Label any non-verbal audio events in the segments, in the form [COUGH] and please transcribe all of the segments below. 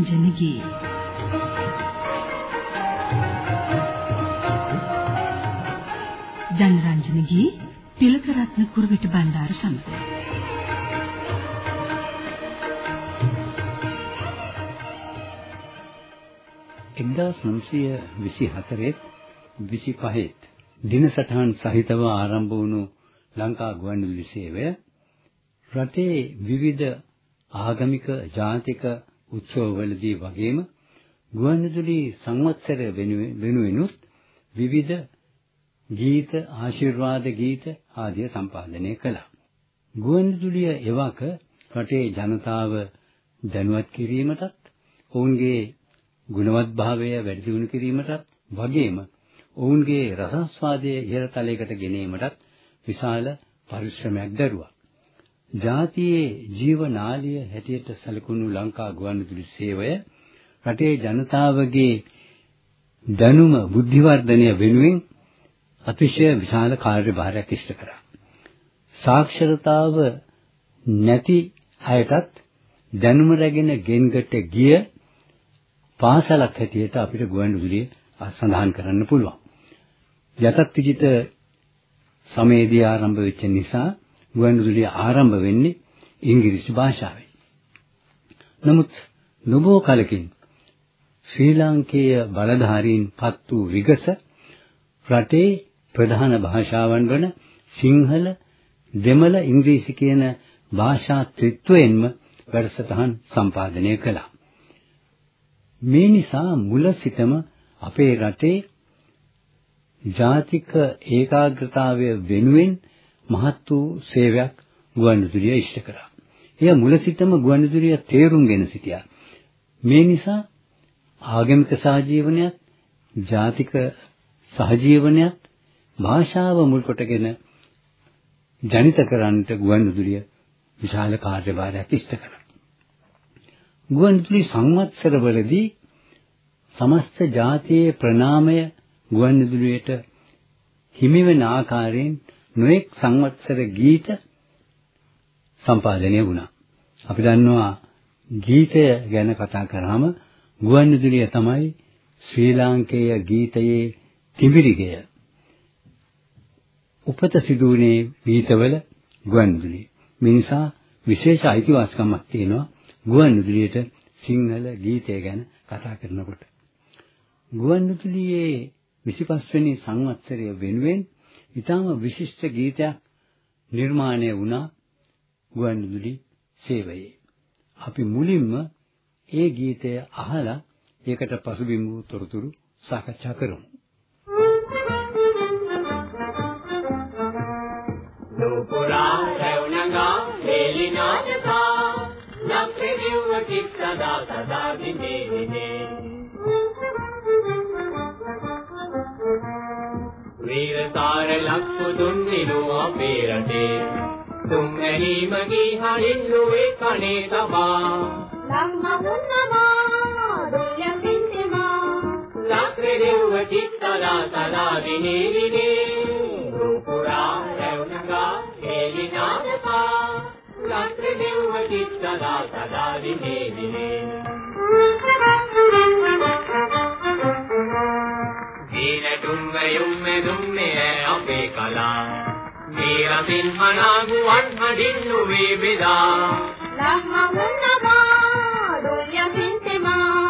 ජනරංජනගේ ජනරංජනගේ තිලකරත්න කුරුවිට බණ්ඩාර සමඟ 1924 25 දිනසටහන් සහිතව ආරම්භ වුණු ලංකා ගුවන්විදුලි සේවය රටේ විවිධ ආගමික ජාතික උත්සවවලදී වගේම ගුවන්විදුලි සංවත්සර වෙනුවෙනුත් විවිධ ගීත ආශිර්වාද ගීත ආදිය සම්පාදනය කළා. ගුවන්විදුලිය එවක රටේ ජනතාව දැනුවත් කිරීමටත් ඔවුන්ගේ ගුණවත් භාවය වැඩි දියුණු කිරීමටත් වගේම ඔවුන්ගේ රසාස්වාදයේ ඉහළ තලයකට ගෙනීමටත් විශාල පරිශ්‍රමයක් දරුවා. ජාතියේ ජීවනාලිය හැටියට සැලකුණු ලංකා ගුවන්විදුලි සේවය රටේ ජනතාවගේ දැනුම බුද්ධිවර්ධනය වෙනුවෙන් අතිශය විශාල කාර්යභාරයක් ඉෂ්ට කරා. සාක්ෂරතාව නැති අයටත් දැනුම රැගෙන ගෙන්ගට ගිය පාසලක් හැටියට අපිට ගුවන්විදුලිය සඳහන් කරන්න පුළුවන්. යටත් විජිත සමයේදී ආරම්භ වෙච්ච නිසා ගුවන්විදුලිය ආරම්භ වෙන්නේ ඉංග්‍රීසි භාෂාවෙන්. නමුත් නොබෝ කලකින් ශ්‍රී ලාංකේය බලධාරීන් පත් වූ විගස රටේ ප්‍රධාන භාෂාවන් වන සිංහල, දෙමළ, ඉංග්‍රීසි කියන භාෂා ත්‍රිත්වයෙන්ම වැඩසටහන් සම්පාදනය කළා. මේ නිසා මුල සිටම අපේ රටේ ජාතික ඒකාග්‍රතාවය වෙනුවෙන් මහත් වූ සේවයක් ගුවන්විදුලිය ඉෂ්ට කළා. එය මුල සිටම ගුවන්විදුලිය තේරුම්ගෙන සිටියා. මේ නිසා ආගමික සහජීවනයත් ජාතික සහජීවනයත් භාෂාව මුල් කොටගෙන ජනිත කරන්නට ගුවන්විදුලිය විශාල කාර්යභාරයක් ඉෂ්ට කළා. ගුවන්විදුලි සංවත්සරවලදී සමස්ත ජාතියේ ප්‍රණාමය ගුවන්විදුලියට හිමිවන ආකාරයෙන් නොඑක් සංවත්සර ගීත සම්පාදනය වුණා. අපි දන්නවා ගීතය ගැන කතා කරාම ගුවන්විදුලිය තමයි ශ්‍රී ලාංකේය ගීතයේ තිඹිරිගය. උපත සිදුවුනේ ගීතවල ගුවන්විදුලිය. මේ නිසා විශේෂ අයිතිවාසිකමක් තියෙනවා ගුවන්විදුලියට සිංහල ගීතය ගැන කතා කරනකොට. ගුවන්විදුලියේ 25 වෙනි සංවත්සරය වෙනුවෙන් ඊටම විශිෂ්ට ගීතයක් නිර්මාණය වුණා ගුවන්විදුලි සේවයේ. අපි මුලින්ම ඒ ගීතය අහලා ඒකට පසුබිම් වූ තොරතුරු සාකච්ඡා කරමු. වීර තාර ලක්ෂුදුන් විනෝ අපේ රටේ තුන්වැනි මගී හරින් නුවේ කනේ තමා ලම්හමුන්නමා දුල්යම් පින්තමා ලක්ෂ දිව්ව කිත් සදා සදා දිනේ. දිනේ ලෝපුරා රැවුණඟා හේලිනාදකා ලක්ෂ දිව්ව කිත් සදා සදා දිනේ. දිනේ දුම්මයුම්මෙ දුම්මේ අපේ කලා. මේ රසින් මනාගුවන් හඩින් නුවේ බෙදා ලම්හමුන්නමා දුල්යම් පින්තමා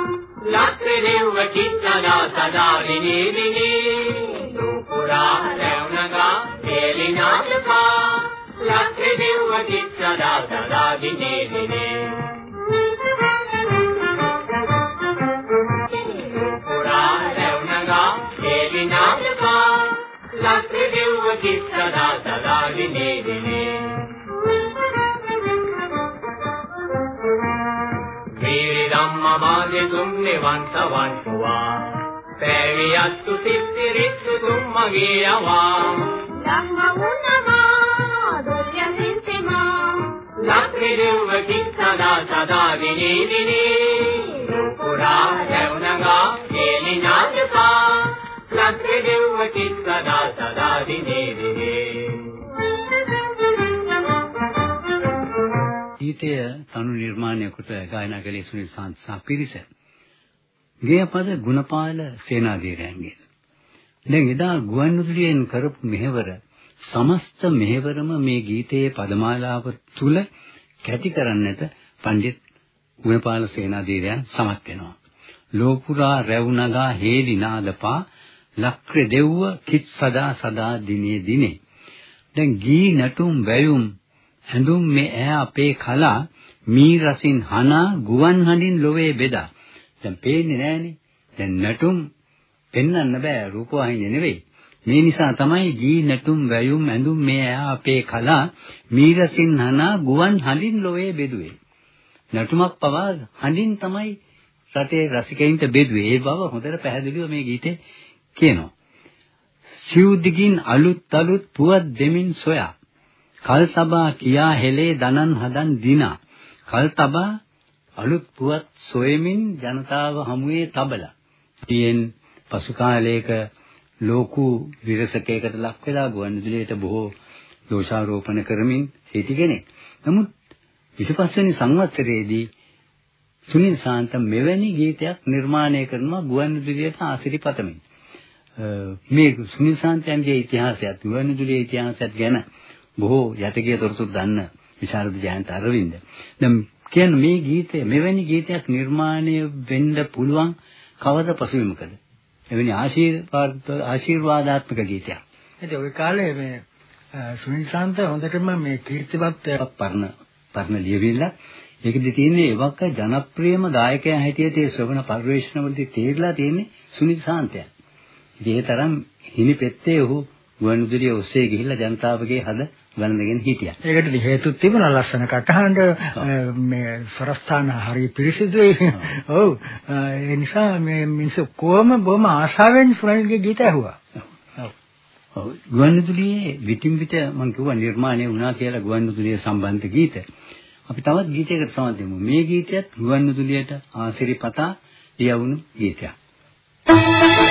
ලක්ෂ දෙව්ව කිත්තලා සදා දිනේ දිනේ. දුපුරා රැවුණගා හේලිනාටකා ලක්ෂ දෙව්ව කිත්තලා සදා දිනේ දිනේ ලක්ෂ දෙව්ව කිත්තලා සදා දිනේ. දිනේ වීරි ධම්මමාගේ තුන්නේ වන්සවන් පුවා පෑවියත්තු සිත්තිරිත්තු තුම්මගේ යවා. ලම්හමුන්නමා දුල්යම් පින්තමා ලක්ෂ දෙව්ව කිත්තලා සදා දිනේ. දිනේ දුපුරා රැවුණගා හේලිනාටකා ලක්ෂ දෙව්ව කිත්තලා සදා දිනේ දිනේ ගීතය තනු නිර්මාණය කොට ගායනා කළේ සුනිල් සාන්තා පිරිස. ගේයපද ගුණපාල සේනාධීරයන්ගේ. දැන් එදා ගුවන්විදුලියෙන් කරපු මෙහෙවර සමස්ත මෙහෙවරම මේ ගීතයේ පදමාලාව තුල කැටි කරන්නට පඬිත් ගුණපාල සේනාධීරයන් සමත් වෙනවා. ලෝකුරා රැවුනගා හේලි නාදපා ලක්‍ර දෙව්ව කිත් සදා සදා දිනේ දිනේ. දැන් ගී නටුම් වැයුම් ඇඳුම් මේ ඈ අපේ කලා මී රසින් හනා ගුවන් හඬින් ලොවේ බෙදා. දැන් පේන්නේ නෑනේ. දැන් නටුම් පෙන්වන්න බෑ රූපවාහිනිය නෙවෙයි. මේ නිසා තමයි ගී නටුම් වැයුම් ඇඳුම් මේ ඈ අපේ කලා මී රසින් හනා ගුවන් හඬින් ලොවේ බෙදුවේ. නටුමක් පවා හඬින් තමයි රටේ රසිකයින්ට බෙදුවේ. ඒ බව හොඳට පැහැදිලිව මේ ගීතේ කියනවා. සිව්දිගින් අලුත් අලුත් පුවත් දෙමින් සොයා කල් සබා කියා හෙලේ දනන් හදන් දිනා කල් තබා අලුත් පුවත් සොයමින් ජනතාව හමුවේ තබලා තියෙන් පසු කාලයක ලෝකු විරසකයකට ලක් වෙලා ගුවන්විදුලියට බොහෝ දෝෂාරෝපණ කරමින් සිටි කෙනෙක්. නමුත් 25 වෙනි සංවත්සරයේදී සුනිල් ශාන්ත මෙවැනි ගීතයක් නිර්මාණය කරනවා ගුවන්විදුලියට ආශිර්වාදපතමින්. මේ සුනිල් ශාන්තයන්ගේ ඉතිහාසයත් ගුවන්විදුලියේ ඉතිහාසයත් ගැන බොහෝ යටගිය තොරතුරු දන්න විශාරද ජයන්ත අරවින්ද. දැන් කියන්නේ මේ ගීතය මෙවැනි ගීතයක් නිර්මාණය වෙන්න පුළුවන් කවද පසුබිමකද? එවැනි ආශීර්වාද ආශීර්වාදාත්මක ගීතයක්. ඉතින් ওই කාලේ මේ සුනිල් ශාන්ත හොඳටම මේ කීර්තිවත් පරණ පරණ ලියවිල්ල ඒකෙදි තියෙන්නේ එවක ජනප්‍රියම ගායකයා හැටියට ඒ ශ්‍රවණ පරිවේෂණවලදී තේරලා තියෙන්නේ සුනිල් ශාන්තයා. ඉතින් ඒ තරම් හිනි පෙත්තේ ඔහු ගුවන්විදුලිය ඔස්සේ ගිහිල්ලා ජනතාවගේ හද වැළඳගෙන හිටියා. ඒකට හේතුත් තිබුණා ලස්සන කටහඬ මේ සරස්ථාන හරිය පිරිසිදුයි. ඔව් ඒ නිසා මේ මිනිස්සු කොහොම බොහොම ආශාවෙන් ෆ්‍රැන්ක්ගේ ගීත ඇහුවා. ඔව් ගුවන්විදුලියේ විтин විට මම කිව්වා නිර්මාණය වුණා කියලා ගුවන්විදුලිය සම්බන්ධ ගීත. අපි තවත් ගීතයකට සමත් මේ ගීතයත් ගුවන්විදුලියට ආසිරිපතා යවුණු ගීතයක්. Thank you.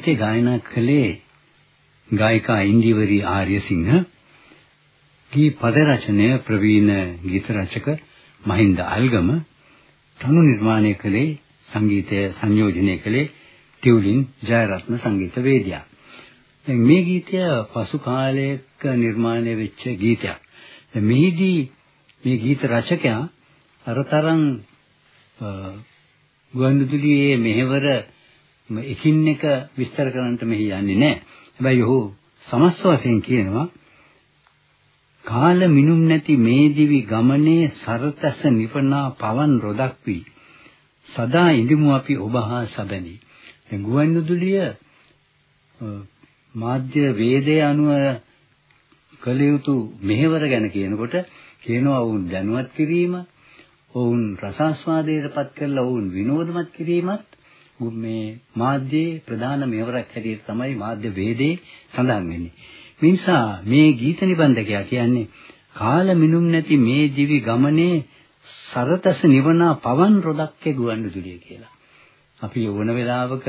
ගීතේ ගායනා කළේ ගායිකා ඉන්දිවරි ආර්යසිංහ ගී පද රචනය ප්‍රවීණ ගීත රචක මහින්ද අල්ගම තනු නිර්මාණය කළේ සංගීතය සංයෝජනය කළේ ටියුලින් ජයරත්න සංගීත වේදියා. දැන් මේ ගීතය පසු කාලයක නිර්මාණය වෙච්ච ගීතයක්. දැන් මෙහිදී මේ ගීත රචකයා අරතරන් ගුවන්විදුලියේ මෙහෙවර එකින් එක විස්තර කරන්නට මෙහි යන්නේ නැහැ. හැබැයි ඔහු සමස්ත වශයෙන් කියනවා කාල මිනුම් නැති මේ දිවි ගමනේ සරතැස නිපනා පවන් රොදක් වී සදා ඉඳිමු අපි ඔබ හා සබැඳි. දැන් ගුවන්විදුලිය මාධ්‍ය වේදයේ අනුව කළ යුතු මෙහෙවර ගැන කියනකොට කියනවා වුන් දැනුවත් කිරීම, ඔවුන් රසාස්වාදයටපත් කරලා ඔවුන් විනෝදමත් කිරීමත් මේ මාධ්‍යයේ ප්‍රධාන මෙහෙවරක් හැටියට තමයි මාධ්‍ය වේදේ සඳහන් වෙන්නේ. මේ නිසා මේ ගීත නිබන්ධකයා කියන්නේ කාල මිනුම් නැති මේ දිවි ගමනේ සරතස නිවනා පවන් රොදක්කේ ගුවන්විදුලිය කියලා. අපි ඕන වෙලාවක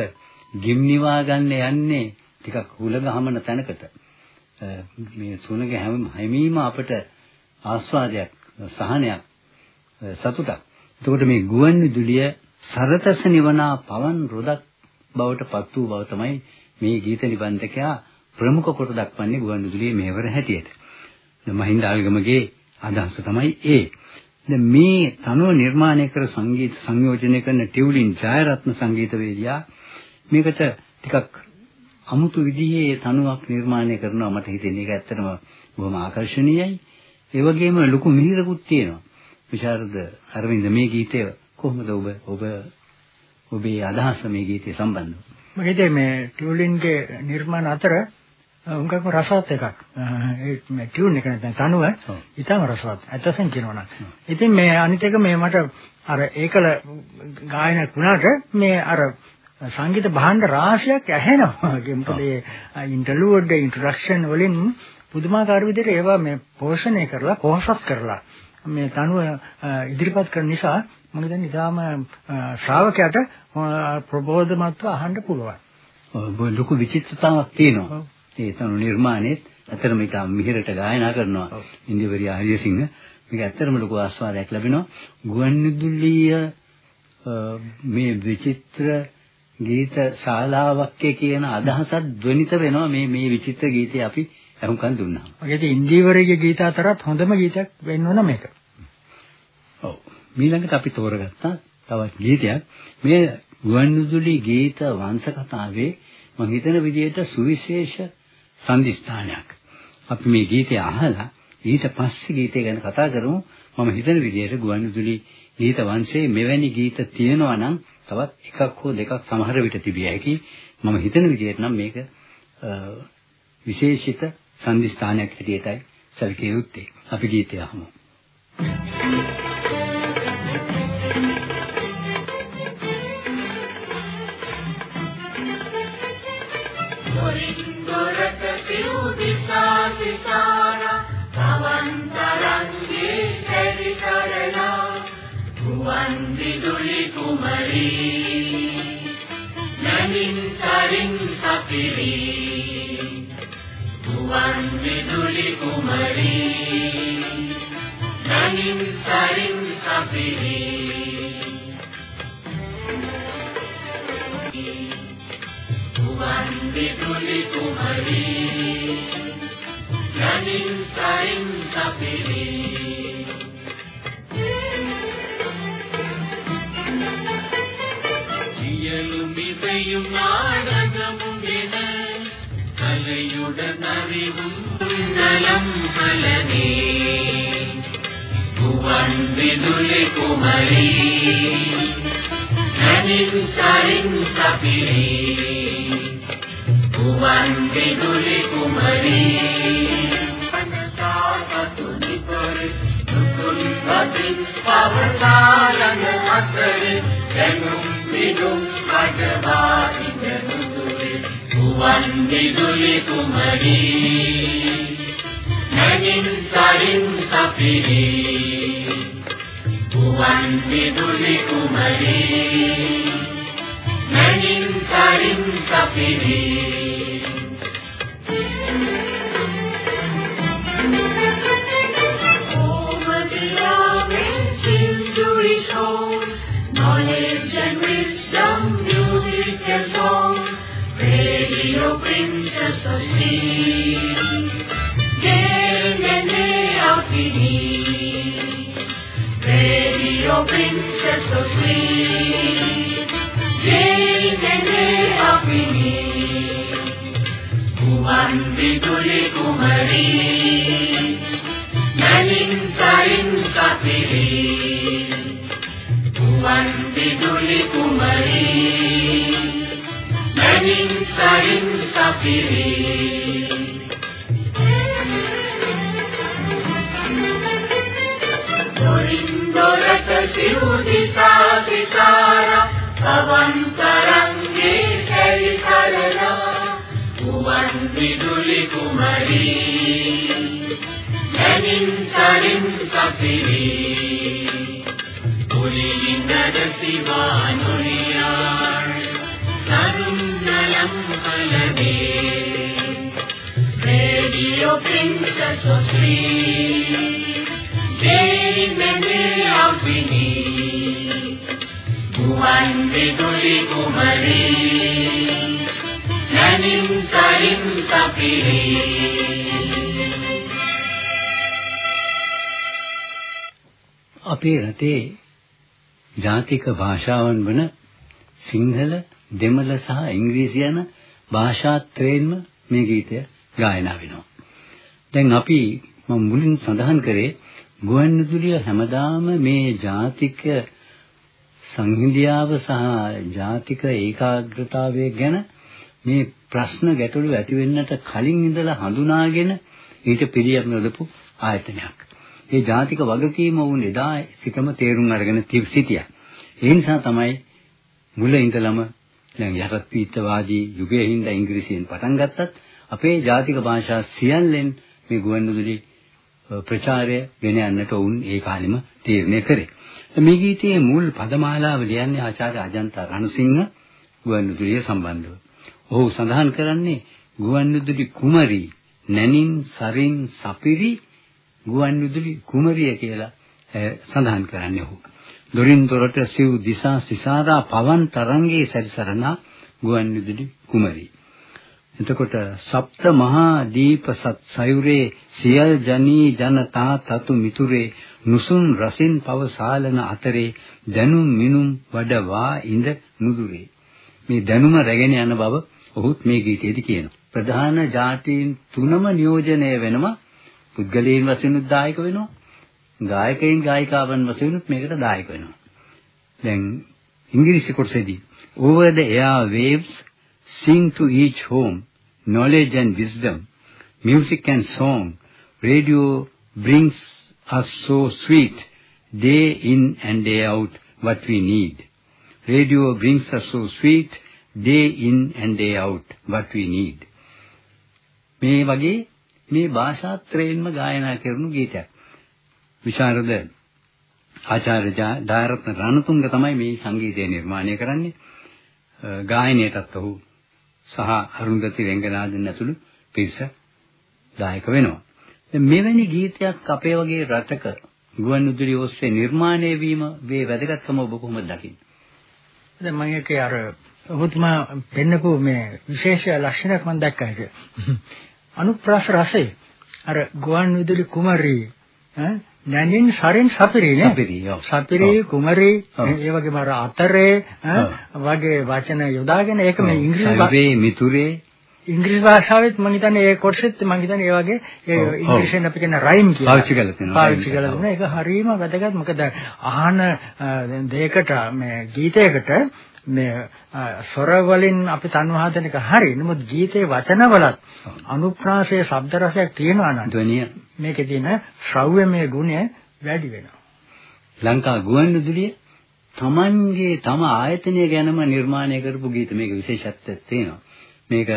ගිම්නිවා ගන්න යන්නේ ටිකක් හුලගහමන තැනකට. මේ සුනගේ හැමීම අපට ආස්වාදයක් සහනයක් සතුටක්. එතකොට මේ ගුවන්විදුලිය සරතස නිවනා පවන් රොදක් බවට පත් වූ බව තමයි මේ ගීත නිබන්ධකයා ප්‍රමුඛ කොට දක්වන්නේ ගුවන්විදුලියේ මෙහෙවර හැටියට. මහින්ද ආල්ගමගේ අදහස තමයි ඒ. දැන් මේ තනුව නිර්මාණය කර සංගීත සංයෝජනය කරන ටියුලින් ජයරත්න සංගීතවේදියා මේකට ටිකක් අමුතු විදිහේ තනුවක් නිර්මාණය කරනවා මට හිතෙන්නේ ඒක ඇත්තටම බොහොම ආකර්ශනීයයි. ඒ වගේම ලොකු මිහිරකුත් තියෙනවා. විශාරද අරවින්ද මේ ගීතය කොහොමද ඔබ ඔබ ඔබේ අදහස මේ ගීතය සම්බන්ධව? මම හිතේ මේ ටියුලින්ගේ නිර්මාණ අතර උන්කම රසවත් එකක්. ඒ මේ ටියුන් එක නැත්නම් තනුව ඊටම රසවත්. ඇත්තටම කියනවා නම්. ඉතින් මේ අනිත් එක මේ මට අර ඒකල ගායනයක් වුණාට මේ අර සංගීත භාණ්ඩ රාශියක් ඇහෙනවා. [LAUGHS] මොකද ඒ ඉන්ටර්ලූඩ් ඉන්ට්‍රොඩක්ෂන් වලින් පුදුමාකාර විදිහට ඒවා මේ පෝෂණය කරලා පොහසත් කරලා මේ තනුව ඉදිරිපත් කරන නිසා මම හිතන්නේ ඉතාලම ශ්‍රාවකයාට ප්‍රබෝධමත්ව අහන්න පුළුවන්. ලොකු විචිත්‍රතාවක් තියෙනවා. ඒ තනු නිර්මාණෙත් ඇත්තටම ඊට මිහිරට ගායනා කරනවා ඉන්දිවරිය හරියසිංහ. මේක ඇත්තටම ලොකු ආස්වාදයක් ලැබෙනවා. ගුවන්විදුලිය මේ විචිත්‍ර ගීත ශාලාවක් කියන අදහසත් ධ්වනිත වෙනවා මේ මේ විචිත්‍ර ගීතය අපි අහුම්කන් දුන්නා. ඒකේ ඉන්දිවරියගේ ගීත අතරත් හොඳම ගීතයක් වෙන්න ඕන මේක. ඔව්. ඊළඟට අපි තෝරගත්තා තවත් ගීතයක්. මේ ගුවන්විදුලි ගීත වංශ කතාවේ මම හිතන විදිහට සුවිශේෂ සම්දිස්ථානයක්. අපි මේ ගීතය අහලා ඊට පස්සේ ගීතය ගැන කතා කරමු. මම හිතන විදිහට ගුවන්විදුලි ගීත වංශයේ මෙවැනි ගීත තියෙනවා නම් තවත් එකක් හෝ දෙකක් සමහර විට තිබිය හැකි. මම හිතන විදිහට නම් මේක විශේෂිත සම්දිස්ථානයක් හැටියටයි සැලකිය යුත්තේ. අපි ගීතය අහමු. විදුලි කුමරී නැමින් තරින් සපිරි ගුවන් විදුලි කුමරී නැමින් තරින් සපිරි ගුවන් විදුලි කුමරී නැමින් තරින් සපිරි இசையும் நாடகமும் என கலையுடன் அறிவும் நலம் பலனே විදුලි කුමරී. හැමින් සරින් සපිරි. කුමන් විදුලි කුමරී. අනසාතු නිපරි දුතුන් පතින් පවතාලන අතරේ දැනුම් විදුම් අඩවා ඉඳුතුලි කුමන් විදුලි කුමරී. හැමින් විදුලි කුමරී? නැගින් නැනින් සරින් සපිරි Radio brings us so sweet. Day in and day out we need. Kuman viduli kumari. Naning saring kapiri Tuan biduli kumari Naning saring kapiri Dorindorata siudisa sisara Pawan sarangi sari sarana Tuan biduli kumari නැනින් සරින් සපිරි පුලින්නද සිවානුරියාල් සරුන්නලම් කලනේ Radio Princess day out we need Buwan biduli kumari Nanin sarin sapiri අපේ රටේ ජාතික භාෂාවන් වන සිංහල, දෙමළ සහ ඉංග්‍රීසි යන භාෂාත්‍රයෙන්ම මේ ගීතය ගායනා වෙනවා. දැන් අපි මම මුලින් සඳහන් කරේ ගුවන්විදුලිය හැමදාම මේ ජාතික සංහිඳියාව සහ ජාතික ඒකාග්‍රතාවය ගැන මේ ප්‍රශ්න ගැටලු ඇති වෙන්නට කලින් ඉඳලා හඳුනාගෙන ඊට පිළියම් යොදපු ආයතනයක්. ඒ ජාතික වගකීම වුණ එදා සිටම තේරුම් අරගෙන සිටියා. ඒ නිසා තමයි මුල ඉඳලම දැන් යටත් පීතවාදී යුගයේ හින්දා ඉංග්‍රීසියෙන් පටන් ගත්තත් අපේ ජාතික භාෂා සියල්ලෙන් මේ ගුවන්විදුලි ප්‍රචාරය ගෙන යන්නට වුන් ඒ කාලෙම තීරණය කරේ. මේ ගීතයේ මුල් පදමාලාව ලියන්නේ ආචාර්ය අජන්ත රණසිංහ ගුවන්විදුලිය සම්බන්ධව. ඔහු සඳහන් කරන්නේ ගුවන්විදුලි කුමරී නැනින් සරින් සපිරි ගුවන්විදුලි කුමරිය කියලා සඳහන් කරන්නේ ඔහු. දොරින් දොරට සිව් දිසා සිසාරා පවන් තරංගේ සැරිසරනා ගුවන්විදුලි කුමරිය. එතකොට සප්ත මහා දීප සත් සයුරේ සියල් ජනී ජනතා තතු මිතුරේ නුසුන් රසින් පවසාලන අතරේ දැනුම් මිනුම් වඩවා ඉඳ නුදුරේ. මේ දැනුම රැගෙන යන බව ඔහුත් මේ ගීතයේදී කියනවා. ප්‍රධාන ජාතීන් තුනම නියෝජනය වෙනවා. පුද්ගලයන් වශයෙන් දායක වෙනවා. ගායකයින් ගායිකාවන් වශයෙන් මේකට දායක වෙනවා. දැන් ඉංග්‍රීසි කොටසේදී over the air waves sing to each home knowledge and wisdom, music and song. Radio brings us so sweet, day in and day out, what we need. Radio brings us so sweet, day in and day out, what we need. මේ වගේ මේ භාෂාත්‍රයෙන්ම ගායනා කරන ගීතයක්. විශාරද ආචාර්ය දායරත්න රණතුංග තමයි මේ සංගීතය නිර්මාණය කරන්නේ. ගායනයටත් ඔහු සහ අරුන්දති රංගනාදන් ඇතුළු පිරිස දායක වෙනවා. දැන් මෙවැනි ගීතයක් අපේ වගේ රටක ගුවන්විදුලි ඔස්සේ නිර්මාණය වීම වේ වැදගත්කම ඔබ කොහොමද දකින්නේ? දැන් මම ඒකේ අර ඔබතුමා පෙන්නපු මේ විශේෂ ලක්ෂණයක් මම දැක්කා ඒක. අනුප්‍රාස රසය අර ගුවන්විදුලි කුමරී ඈ නැනින් සරෙන් සපිරි නේ? සපිරි ඔව්. සපිරි කුමරි ඒ වගේම අර අතරේ වගේ වචන යොදාගෙන ඒක මේ ඉංග්‍රීසි සයුරේ මිතුරේ. ඉංග්‍රීසි භාෂාවෙත් මම හිතන්නේ ඒ කොටසෙත් මම හිතන්නේ ඒ වගේ ඒ ඉංග්‍රීසියෙන් අපි කියන රයිම් කියලා. පාවිච්චි කරලා තියෙනවා පාවිච්චි කරලා තියෙනවා. ඒක හරීම වැදගත්. මොකද අහන දෙයකට මේ ගීතයකට මේ ස්වර වලින් අපි තනුවාදන එක හරි. නමුත් ගීතේ වචනවලත් අනුප්‍රාසයේ ශබ්ද රසයක් තියෙනවා නම් ධ්වනිය මේකේ තියෙන ශ්‍රව්‍යමය ගුණය වැඩි වෙනවා. ලංකා ගුවන්විදුලිය තමන්ගේ තම ආයතනය ගැනම නිර්මාණය කරපු ගීත මේක විශේෂත්වයක් තියෙනවා. මේක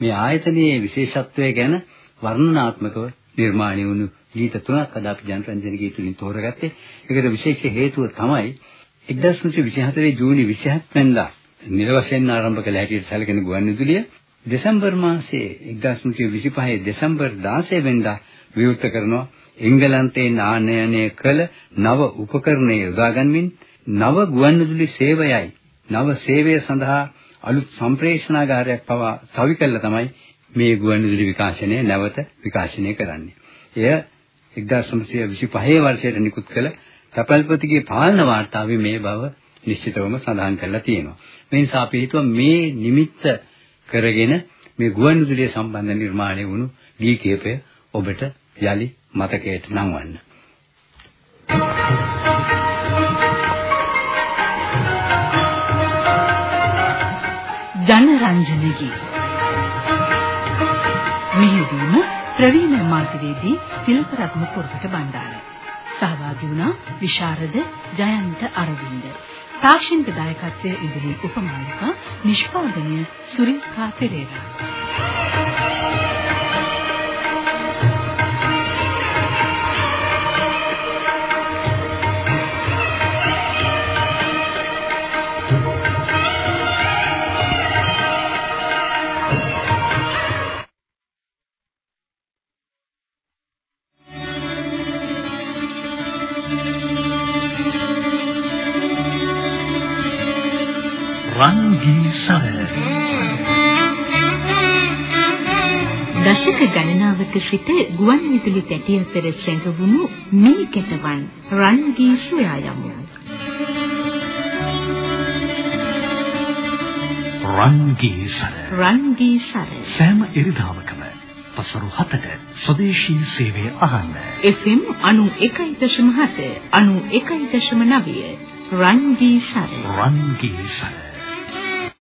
මේ ආයතනයේ විශේෂත්වය ගැන වර්ණනාත්මකව නිර්මාණය වුණු ගීත තුනක් අද අපි ජනරන්ජන ගීතුලින් තෝරගත්තේ. ඒකට විශේෂ හේතුව තමයි 1924 ජූනි 27 වෙනිදා නිල වශයෙන් ආරම්භ කළ හැටියට සැලකෙන ගුවන්විදුලිය දෙසැම්බර් මාසයේ 1925 දෙසැම්බර් 16 වෙනිදා විවෘත කරනවා එංගලන්තයෙන් ආනයනය කළ නව උපකරණ යොදාගනිමින් නව ගුවන්විදුලි සේවයයි නව සේවය සඳහා අලුත් සම්ප්‍රේෂණාගාරයක් පවා සවි කළා තමයි මේ ගුවන්විදුලි විකාශනය නැවත විකාශනය කරන්නේ. එය 1925 වර්ෂයට නිකුත් කළ තපල්පතිගේ පාලන වාර්තාවේ මේ බව නිශ්චිතවම සඳහන් කරලා තියෙනවා. මේ නිසා අපි හිතුවා මේ නිමිත්ත කරගෙන මේ ගුවන්විදුලිය සම්බන්ධ නිර්මාණය වුණු ගී කීපය ඔබට යලි මතකයට නංවන්න. ජනරංජනගේ මෙහිදීම ප්‍රවීණ මාධ්‍යවේදී තිලකරත්න පුරකට බණ්ඩාර සහභාගී වුණා විශාරද ජයන්ත අරවින්ද. තාක්ෂණික දායකත්වයේ ඉදිරි උපමාලිකා නිෂ්පාදනය සුරිකා පෙරේරා. ගුවන් විදුලි තැටි අතර සැඟවුණු මිනිකැටවන් රන්ගී සොයා යමු. රන්ගී සර රන්ගී සර සෑම ඉරිදාවකම පසරු 7ට ස්වදේශී සේවය අහන්න. FM 91.7 91.9 රන්ගී සර රන්ගී සර